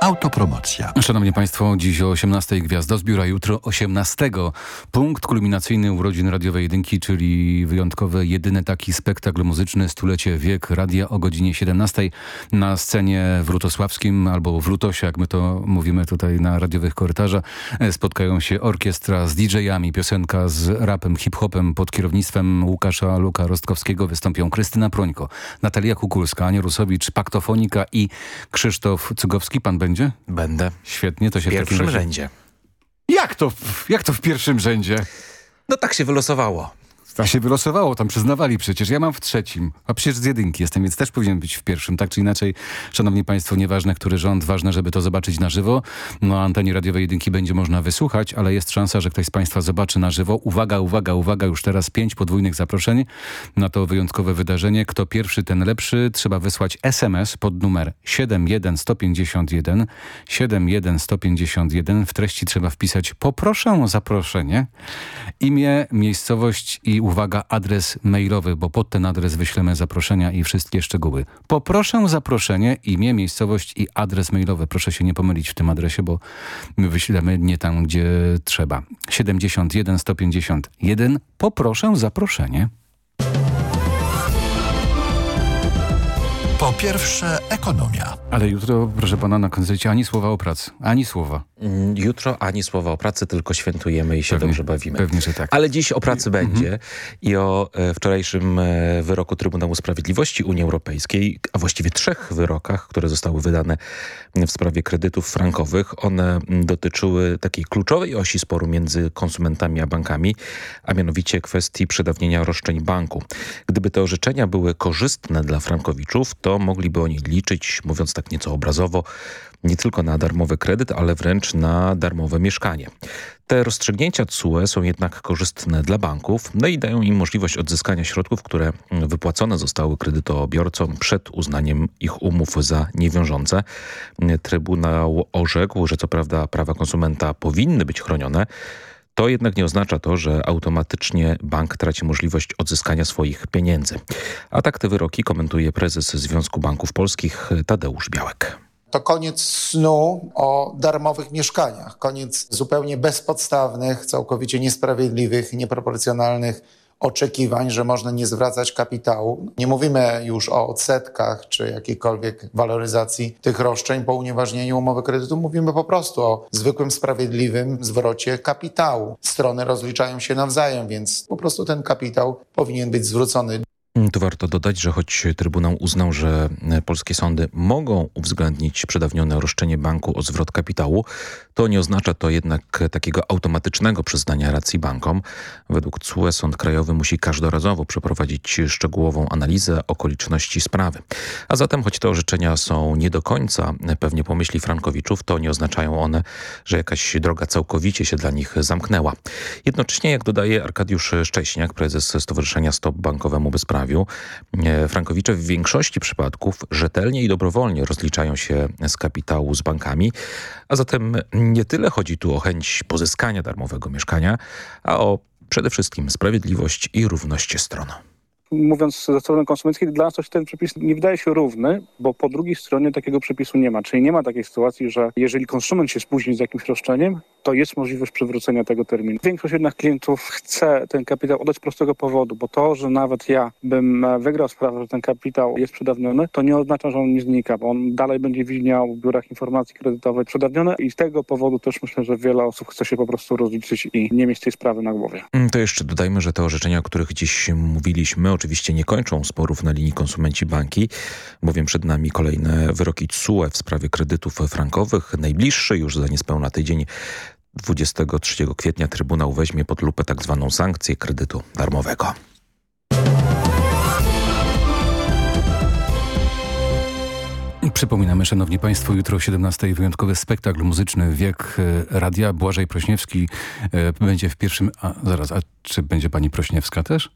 Autopromocja. Szanowni Państwo, dziś o 18 Gwiazdozbiór, a jutro 18. Punkt kulminacyjny urodzin radiowej jedynki, czyli wyjątkowy, jedyny taki spektakl muzyczny Stulecie Wiek Radia o godzinie 17 na scenie w Rutosławskim albo w Rutosie, jak my to mówimy tutaj na radiowych korytarzach. Spotkają się orkiestra z DJ-ami, piosenka z rapem, hip-hopem pod kierownictwem Łukasza Luka Rostkowskiego. Wystąpią Krystyna Prońko, Natalia Kukulska, Ania Rusowicz, Paktofonika i Krzysztof Cugowski. Pan będzie? Będę. Świetnie, to się w pierwszym w razie... rzędzie. Jak to, jak to w pierwszym rzędzie? No tak się wylosowało. Tak się wylosowało, tam przyznawali przecież. Ja mam w trzecim, a przecież z jedynki jestem, więc też powinien być w pierwszym. Tak czy inaczej, szanowni państwo, nieważne który rząd, ważne, żeby to zobaczyć na żywo. No antenie radiowej jedynki będzie można wysłuchać, ale jest szansa, że ktoś z państwa zobaczy na żywo. Uwaga, uwaga, uwaga, już teraz pięć podwójnych zaproszeń na to wyjątkowe wydarzenie. Kto pierwszy, ten lepszy. Trzeba wysłać SMS pod numer 71151 71151. W treści trzeba wpisać poproszę o zaproszenie, imię, miejscowość i uwaga, adres mailowy, bo pod ten adres wyślemy zaproszenia i wszystkie szczegóły. Poproszę zaproszenie, imię, miejscowość i adres mailowy. Proszę się nie pomylić w tym adresie, bo my wyślemy nie tam, gdzie trzeba. 71 151. Poproszę zaproszenie. Po pierwsze, ekonomia. Ale jutro, proszę pana, na koncercie ani słowa o pracy. Ani słowa. Jutro ani słowa o pracy, tylko świętujemy i się Pewnie, dobrze bawimy. Pewnie, że tak. Ale dziś o pracy będzie i o e, wczorajszym e, wyroku Trybunału Sprawiedliwości Unii Europejskiej, a właściwie trzech wyrokach, które zostały wydane w sprawie kredytów frankowych. One dotyczyły takiej kluczowej osi sporu między konsumentami a bankami, a mianowicie kwestii przedawnienia roszczeń banku. Gdyby te orzeczenia były korzystne dla frankowiczów, to mogliby oni liczyć, mówiąc tak nieco obrazowo, nie tylko na darmowy kredyt, ale wręcz na darmowe mieszkanie. Te rozstrzygnięcia TSUE są jednak korzystne dla banków, no i dają im możliwość odzyskania środków, które wypłacone zostały kredytobiorcom przed uznaniem ich umów za niewiążące. Trybunał orzekł, że co prawda prawa konsumenta powinny być chronione, to jednak nie oznacza to, że automatycznie bank traci możliwość odzyskania swoich pieniędzy. A tak te wyroki komentuje prezes Związku Banków Polskich Tadeusz Białek. To koniec snu o darmowych mieszkaniach, koniec zupełnie bezpodstawnych, całkowicie niesprawiedliwych, nieproporcjonalnych oczekiwań, że można nie zwracać kapitału. Nie mówimy już o odsetkach czy jakiejkolwiek waloryzacji tych roszczeń po unieważnieniu umowy kredytu. Mówimy po prostu o zwykłym, sprawiedliwym zwrocie kapitału. Strony rozliczają się nawzajem, więc po prostu ten kapitał powinien być zwrócony. Tu warto dodać, że choć Trybunał uznał, że polskie sądy mogą uwzględnić przedawnione roszczenie banku o zwrot kapitału, to nie oznacza to jednak takiego automatycznego przyznania racji bankom. Według CUE Sąd Krajowy musi każdorazowo przeprowadzić szczegółową analizę okoliczności sprawy. A zatem, choć te orzeczenia są nie do końca pewnie pomyśli frankowiczów, to nie oznaczają one, że jakaś droga całkowicie się dla nich zamknęła. Jednocześnie, jak dodaje Arkadiusz Szcześniak, prezes Stowarzyszenia Stop Bankowemu Bezprawiu, Frankowicze w większości przypadków rzetelnie i dobrowolnie rozliczają się z kapitału z bankami, a zatem nie tyle chodzi tu o chęć pozyskania darmowego mieszkania, a o przede wszystkim sprawiedliwość i równość stron mówiąc ze strony konsumenckiej, dla nas ten przepis nie wydaje się równy, bo po drugiej stronie takiego przepisu nie ma. Czyli nie ma takiej sytuacji, że jeżeli konsument się spóźni z jakimś roszczeniem, to jest możliwość przywrócenia tego terminu. Większość jednak klientów chce ten kapitał oddać z prostego powodu, bo to, że nawet ja bym e, wygrał sprawę, że ten kapitał jest przedawniony, to nie oznacza, że on nie znika, bo on dalej będzie widniał w biurach informacji kredytowej przedawniony i z tego powodu też myślę, że wiele osób chce się po prostu rozliczyć i nie mieć tej sprawy na głowie. Mm, To jeszcze dodajmy, że te orzeczenia, o których dziś mówiliśmy, oczywiście nie kończą sporów na linii konsumenci-banki, bowiem przed nami kolejne wyroki TSUE w sprawie kredytów frankowych. Najbliższy już za niespełna tydzień 23 kwietnia Trybunał weźmie pod lupę tak zwaną sankcję kredytu darmowego. Przypominamy, szanowni państwo, jutro o 17 wyjątkowy spektakl muzyczny Wiek e, Radia. Błażej Prośniewski e, będzie w pierwszym... A, zaraz, a czy będzie pani Prośniewska też?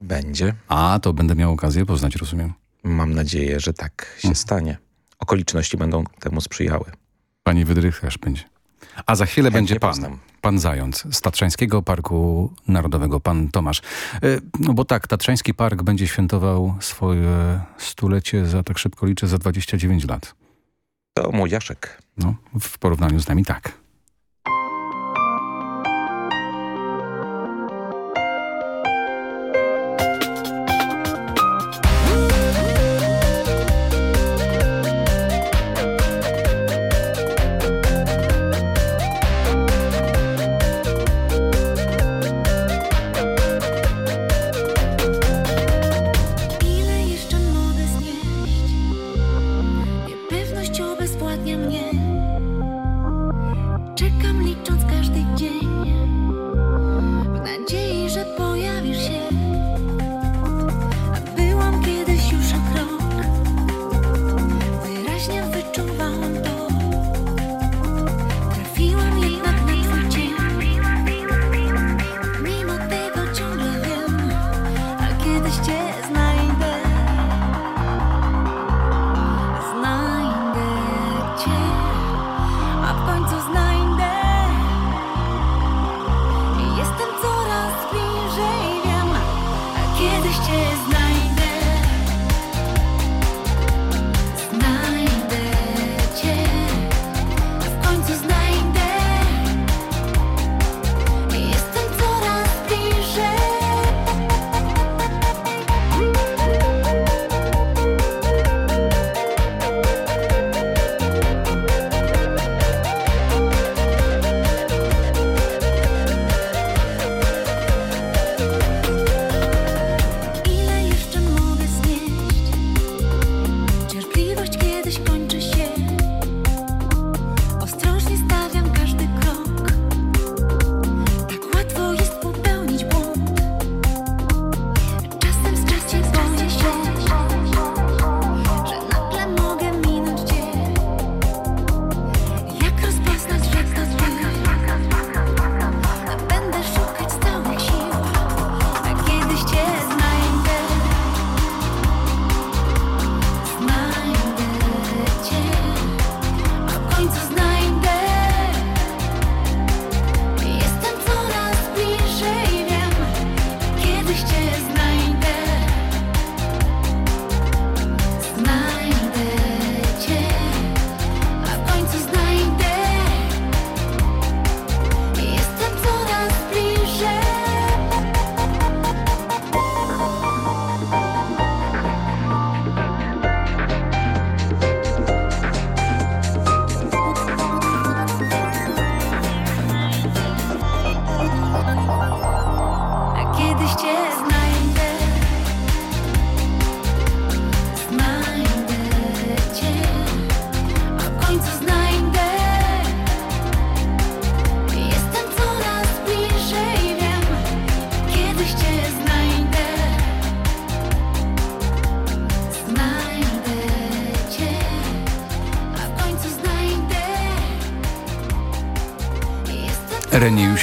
Będzie. A, to będę miał okazję poznać, rozumiem. Mam nadzieję, że tak się stanie. Okoliczności będą temu sprzyjały. Pani Wydrych też będzie. A za chwilę Chętnie będzie pan, poznam. pan Zając z Tatrzańskiego Parku Narodowego, pan Tomasz. E, No bo tak, Tatrzański Park będzie świętował swoje stulecie, za tak szybko liczę, za 29 lat. To młodziaszek. No, w porównaniu z nami tak.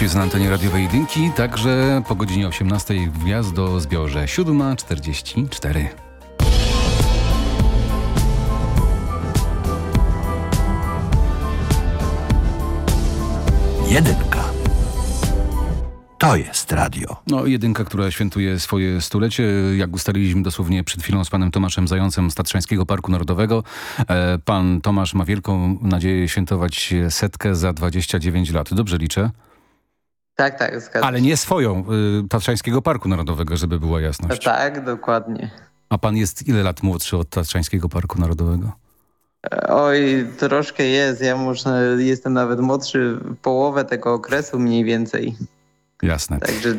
Jest na antenie radiowej jedynki, także po godzinie 18 wjazd do zbiorze 7.44. Jedynka. To jest radio. No, jedynka, która świętuje swoje stulecie. Jak ustaliliśmy dosłownie przed chwilą z panem Tomaszem Zającem z Tatrzańskiego Parku Narodowego. E, pan Tomasz ma wielką nadzieję świętować setkę za 29 lat. Dobrze liczę? Tak, tak, zgadzam Ale nie swoją, y, Tatrzańskiego Parku Narodowego, żeby była jasność. Tak, dokładnie. A pan jest ile lat młodszy od Tatrzańskiego Parku Narodowego? Oj, troszkę jest. Ja może jestem nawet młodszy połowę tego okresu mniej więcej. Jasne. Także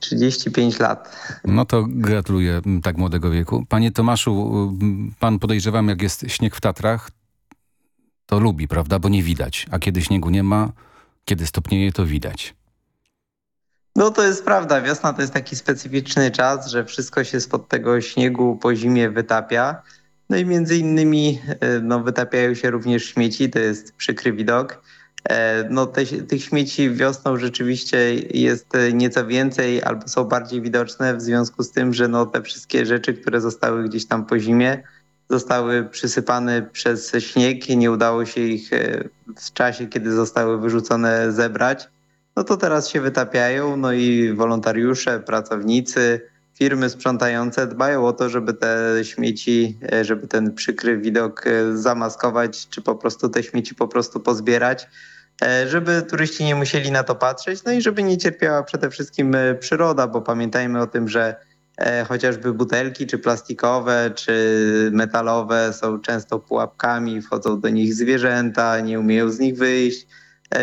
35 lat. No to gratuluję tak młodego wieku. Panie Tomaszu, pan podejrzewam, jak jest śnieg w Tatrach, to lubi, prawda? Bo nie widać. A kiedy śniegu nie ma, kiedy stopnieje, to widać. No to jest prawda. Wiosna to jest taki specyficzny czas, że wszystko się spod tego śniegu po zimie wytapia. No i między innymi no, wytapiają się również śmieci. To jest przykry widok. No, te, tych śmieci wiosną rzeczywiście jest nieco więcej albo są bardziej widoczne w związku z tym, że no, te wszystkie rzeczy, które zostały gdzieś tam po zimie, zostały przysypane przez śnieg i nie udało się ich w czasie, kiedy zostały wyrzucone, zebrać. No to teraz się wytapiają, no i wolontariusze, pracownicy, firmy sprzątające dbają o to, żeby te śmieci, żeby ten przykry widok zamaskować, czy po prostu te śmieci po prostu pozbierać, żeby turyści nie musieli na to patrzeć, no i żeby nie cierpiała przede wszystkim przyroda, bo pamiętajmy o tym, że chociażby butelki, czy plastikowe, czy metalowe są często pułapkami, wchodzą do nich zwierzęta, nie umieją z nich wyjść,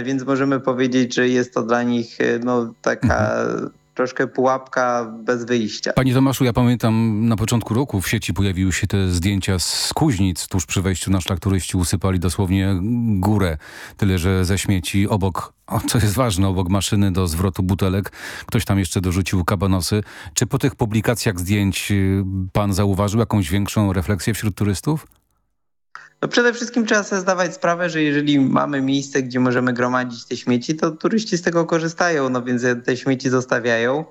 więc możemy powiedzieć, że jest to dla nich no, taka mhm troszkę pułapka bez wyjścia. Panie Tomaszu, ja pamiętam na początku roku w sieci pojawiły się te zdjęcia z Kuźnic. Tuż przy wejściu na szlak turyści usypali dosłownie górę. Tyle, że ze śmieci obok, o, co jest ważne, obok maszyny do zwrotu butelek, ktoś tam jeszcze dorzucił kabanosy. Czy po tych publikacjach zdjęć pan zauważył jakąś większą refleksję wśród turystów? No przede wszystkim trzeba sobie zdawać sprawę, że jeżeli mamy miejsce, gdzie możemy gromadzić te śmieci, to turyści z tego korzystają, no więc te śmieci zostawiają.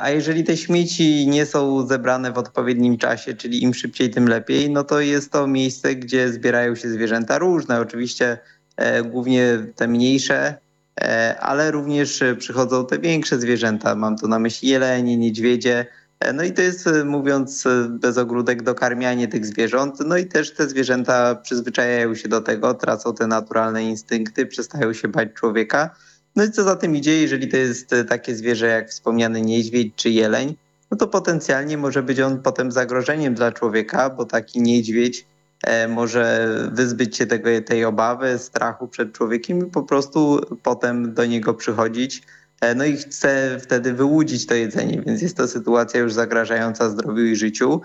A jeżeli te śmieci nie są zebrane w odpowiednim czasie, czyli im szybciej, tym lepiej, no to jest to miejsce, gdzie zbierają się zwierzęta różne. Oczywiście e, głównie te mniejsze, e, ale również przychodzą te większe zwierzęta. Mam tu na myśli jelenie, niedźwiedzie, no i to jest, mówiąc bez ogródek, dokarmianie tych zwierząt. No i też te zwierzęta przyzwyczajają się do tego, tracą te naturalne instynkty, przestają się bać człowieka. No i co za tym idzie, jeżeli to jest takie zwierzę jak wspomniany niedźwiedź czy jeleń, no to potencjalnie może być on potem zagrożeniem dla człowieka, bo taki niedźwiedź może wyzbyć się tego, tej obawy, strachu przed człowiekiem i po prostu potem do niego przychodzić no i chce wtedy wyłudzić to jedzenie, więc jest to sytuacja już zagrażająca zdrowiu i życiu.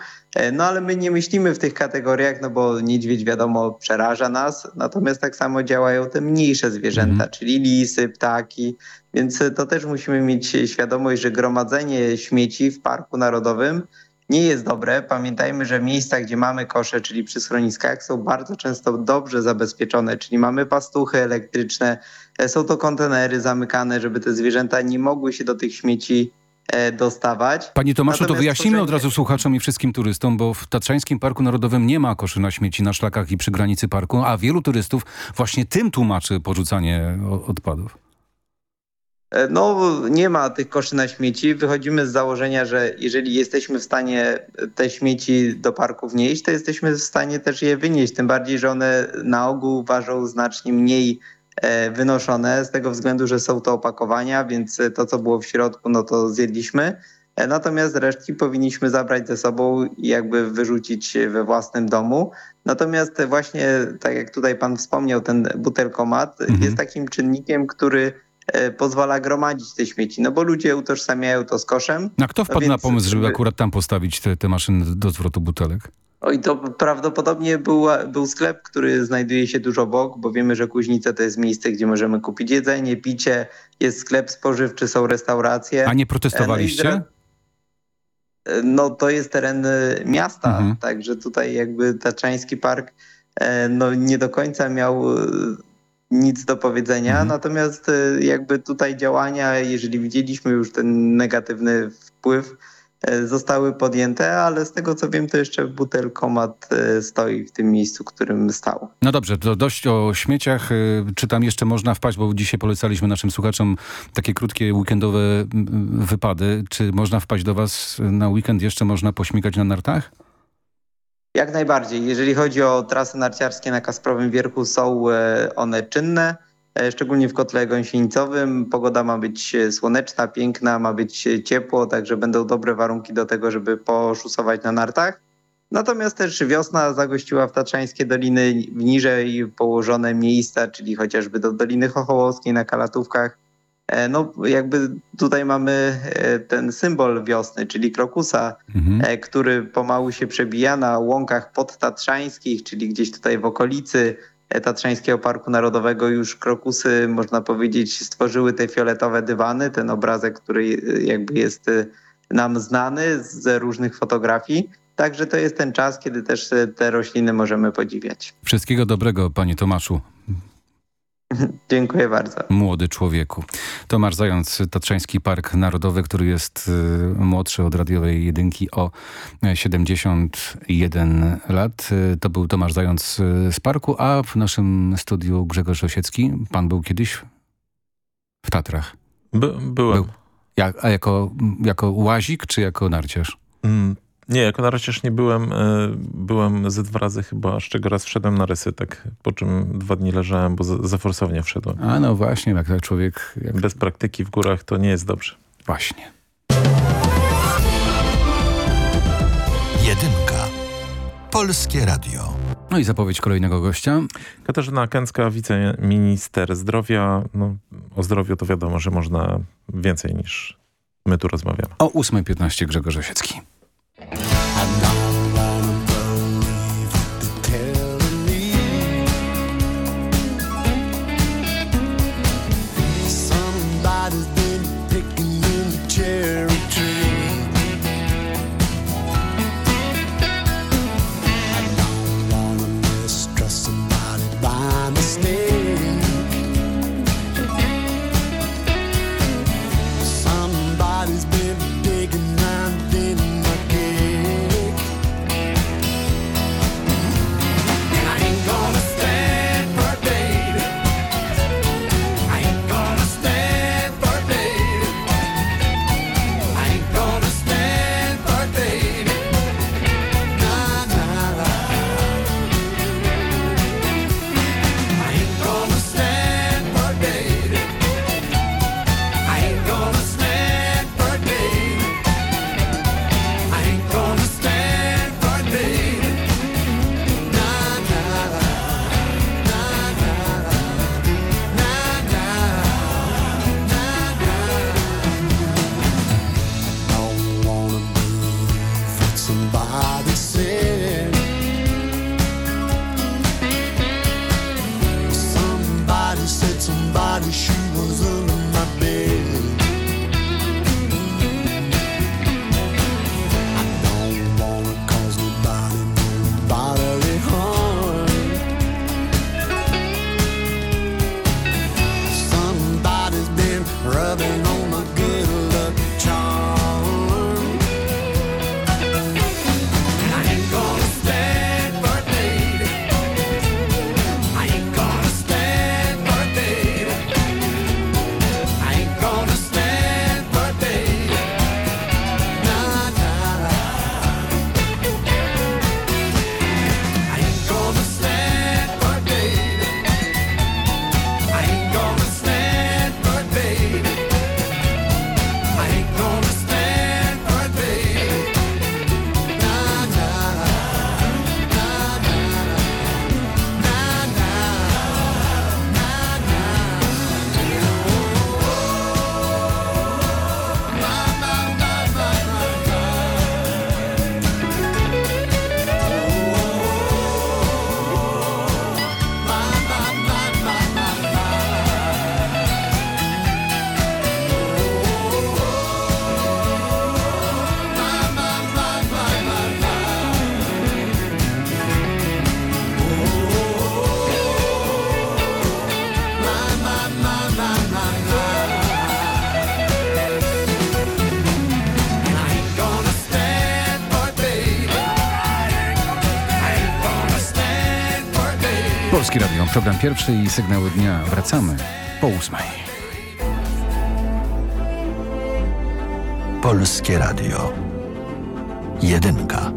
No ale my nie myślimy w tych kategoriach, no bo niedźwiedź wiadomo przeraża nas, natomiast tak samo działają te mniejsze zwierzęta, mm. czyli lisy, ptaki, więc to też musimy mieć świadomość, że gromadzenie śmieci w Parku Narodowym nie jest dobre. Pamiętajmy, że miejsca, gdzie mamy kosze, czyli przy schroniskach, są bardzo często dobrze zabezpieczone, czyli mamy pastuchy elektryczne, są to kontenery zamykane, żeby te zwierzęta nie mogły się do tych śmieci dostawać. Panie Tomaszu, Natomiast to wyjaśnijmy od razu słuchaczom i wszystkim turystom, bo w Tatrzańskim Parku Narodowym nie ma koszy na śmieci na szlakach i przy granicy parku, a wielu turystów właśnie tym tłumaczy porzucanie odpadów. No, nie ma tych koszy na śmieci. Wychodzimy z założenia, że jeżeli jesteśmy w stanie te śmieci do parku wnieść, to jesteśmy w stanie też je wynieść. Tym bardziej, że one na ogół ważą znacznie mniej wynoszone z tego względu, że są to opakowania, więc to, co było w środku, no to zjedliśmy. Natomiast resztki powinniśmy zabrać ze sobą i jakby wyrzucić we własnym domu. Natomiast właśnie, tak jak tutaj pan wspomniał, ten butelkomat mhm. jest takim czynnikiem, który pozwala gromadzić te śmieci, no bo ludzie utożsamiają to z koszem. A kto wpadł no na pomysł, żeby akurat tam postawić te, te maszyny do zwrotu butelek? Oj, to prawdopodobnie był, był sklep, który znajduje się dużo obok, bo wiemy, że Kuźnice to jest miejsce, gdzie możemy kupić jedzenie, picie, jest sklep spożywczy, są restauracje. A nie protestowaliście? No, no to jest teren miasta, mhm. także tutaj jakby Taczański Park no, nie do końca miał nic do powiedzenia, mhm. natomiast jakby tutaj działania, jeżeli widzieliśmy już ten negatywny wpływ, e, zostały podjęte, ale z tego co wiem, to jeszcze butelkomat e, stoi w tym miejscu, w którym stał. No dobrze, to dość o śmieciach. Y, Czy tam jeszcze można wpaść, bo dzisiaj polecaliśmy naszym słuchaczom takie krótkie weekendowe wypady. Czy można wpaść do was na weekend? Jeszcze można pośmigać na nartach? Jak najbardziej. Jeżeli chodzi o trasy narciarskie na Kasprowym Wierchu, są e, one czynne, e, szczególnie w kotle gąsienicowym. Pogoda ma być e, słoneczna, piękna, ma być e, ciepło, także będą dobre warunki do tego, żeby poszusować na nartach. Natomiast też wiosna zagościła w Tatrzańskie Doliny w niżej położone miejsca, czyli chociażby do Doliny Chochołowskiej na Kalatówkach. E, No jakby tutaj mamy e, ten symbol wiosny, czyli krokusa, e, który pomału się przebija na łąkach podtatrzańskich, czyli gdzieś tutaj w okolicy e, Tatrzańskiego Parku Narodowego już krokusy, można powiedzieć, stworzyły te fioletowe dywany, ten obrazek, który e, jakby jest e, nam znany z różnych fotografii. Także to jest ten czas, kiedy też e, te rośliny możemy podziwiać. Wszystkiego dobrego, panie Tomaszu, Dziękuję bardzo. młody człowieku. Tomasz Zając, Tatrzański Park Narodowy, który jest y, młodszy od radiowej jedynki o e, 71 lat. Y, To był Tomasz Zając y, z parku, a w naszym studiu Grzegorz Osiecki. Pan był kiedyś w Tatrach? By, byłem. Był. Jak, a jako, jako łazik czy jako narciarz? Mm, Nie, jako narciarz nie byłem. e, Byłem ze dwa razy chyba, z czego raz wszedłem na rysy, tak po czym dwa dni leżałem, bo za, za forsownie wszedłem. A no właśnie, jak ten człowiek... Jak... Bez praktyki w górach to nie jest dobrze. Właśnie. Jedynka. Polskie Radio. No i zapowiedź kolejnego gościa. Katarzyna Kęcka, wiceminister zdrowia. No, o zdrowiu to wiadomo, że można więcej niż my tu rozmawiamy. O 8.15 Grzegorz Osiecki. I'm not Polski Radio, program pierwszy i sygnały dnia. Wracamy po ósmej. Polskie Radio. Jedynka.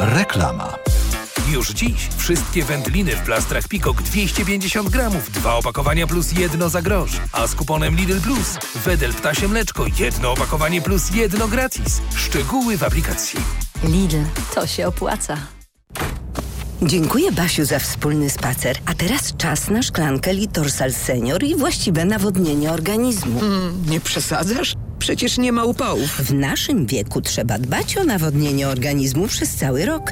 Reklama. Już dziś wszystkie wędliny w plastrach Pikok 250 gramów, dwa opakowania plus jedno za grosz. A z kuponem Lidl Plus Wedel ptasie mleczko, jedno opakowanie plus jedno gratis. Szczegóły w aplikacji. Lidl, to się opłaca. Dziękuję Basiu za wspólny spacer. A teraz czas na szklankę Litorsal Senior i właściwe nawodnienie organizmu. nie przesadzasz? Przecież nie ma upałów. W naszym wieku trzeba dbać o nawodnienie organizmu przez cały rok.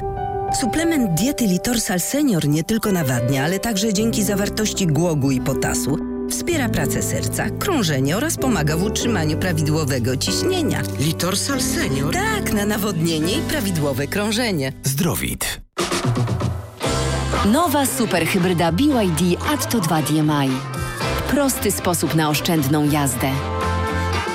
Suplement diety Litorsal Senior nie tylko nawadnia, ale także dzięki zawartości głogu i potasu wspiera pracę serca, krążenie oraz pomaga w utrzymaniu prawidłowego ciśnienia. Litorsal Senior? Tak, na nawodnienie i prawidłowe krążenie. Zdrowit. Nowa superhybryda BYD Atto 2 DMI. Prosty sposób na oszczędną jazdę.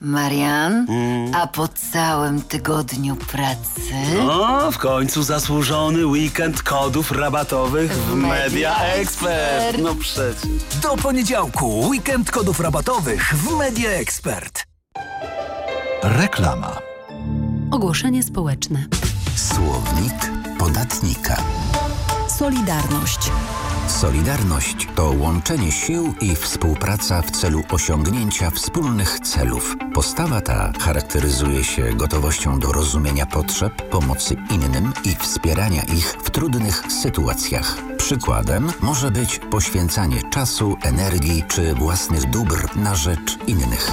Marian, a po całym tygodniu pracy... No, w końcu zasłużony weekend kodów rabatowych w Media Expert. No przecież. Do poniedziałku weekend kodów rabatowych w Media Expert. Reklama. Ogłoszenie społeczne. Słownik podatnika. Solidarność. Solidarność to łączenie sił i współpraca w celu osiągnięcia wspólnych celów. Postawa ta charakteryzuje się gotowością do rozumienia potrzeb, pomocy innym i wspierania ich w trudnych sytuacjach. Przykładem może być poświęcanie czasu, energii czy własnych dóbr na rzecz innych.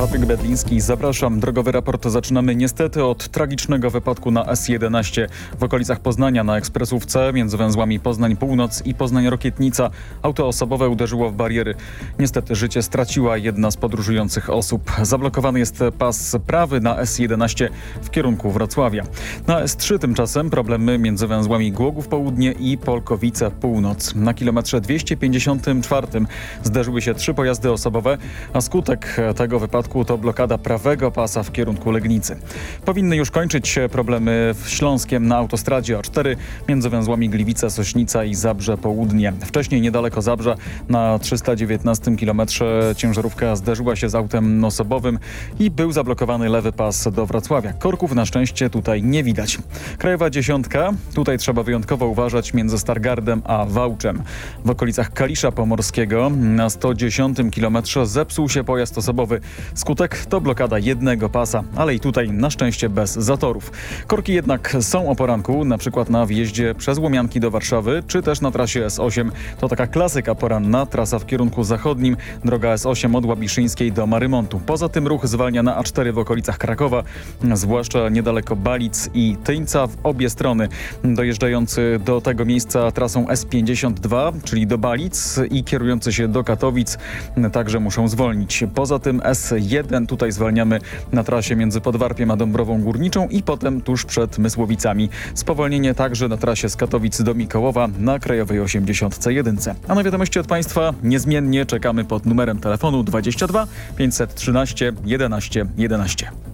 Patryk Bedliński, zapraszam. Drogowy raport zaczynamy niestety od tragicznego wypadku na S11 w okolicach Poznania na ekspresówce między węzłami Poznań Północ i Poznań Rokietnica. Auto osobowe uderzyło w bariery. Niestety życie straciła jedna z podróżujących osób. Zablokowany jest pas prawy na S11 w kierunku Wrocławia. Na S3 tymczasem problemy między węzłami Głogów Południe i Polkowice Północ. Na kilometrze 254 zderzyły się trzy pojazdy osobowe, a skutek tego wypadku to blokada prawego pasa w kierunku Legnicy. Powinny już kończyć się problemy w Śląskiem na autostradzie A4 między węzłami Gliwice, Sośnica i Zabrze Południe. Wcześniej niedaleko Zabrza na 319 km ciężarówka zderzyła się z autem osobowym i był zablokowany lewy pas do Wrocławia. Korków na szczęście tutaj nie widać. Krajowa dziesiątka, tutaj trzeba wyjątkowo uważać między Stargardem a Wałczem. W okolicach Kalisza Pomorskiego na 110 km zepsuł się pojazd osobowy Skutek to blokada jednego pasa, ale i tutaj na szczęście bez zatorów. Korki jednak są o poranku, na przykład na wjeździe przez Łomianki do Warszawy, czy też na trasie S8. To taka klasyka poranna, trasa w kierunku zachodnim, droga S8 od Łabiszyńskiej do Marymontu. Poza tym ruch zwalnia na A4 w okolicach Krakowa, zwłaszcza niedaleko Balic i Tyńca w obie strony. Dojeżdżający do tego miejsca trasą S52, czyli do Balic i kierujący się do Katowic także muszą zwolnić. Poza tym S1 tutaj zwalniamy na trasie między Podwarpiem a Dąbrową Górniczą i potem tuż przed Mysłowicami. Spowolnienie także na trasie z Katowic do Mikołowa na Krajowej 81. A na wiadomości od Państwa niezmiennie czekamy pod numerem telefonu 22 513 11 11.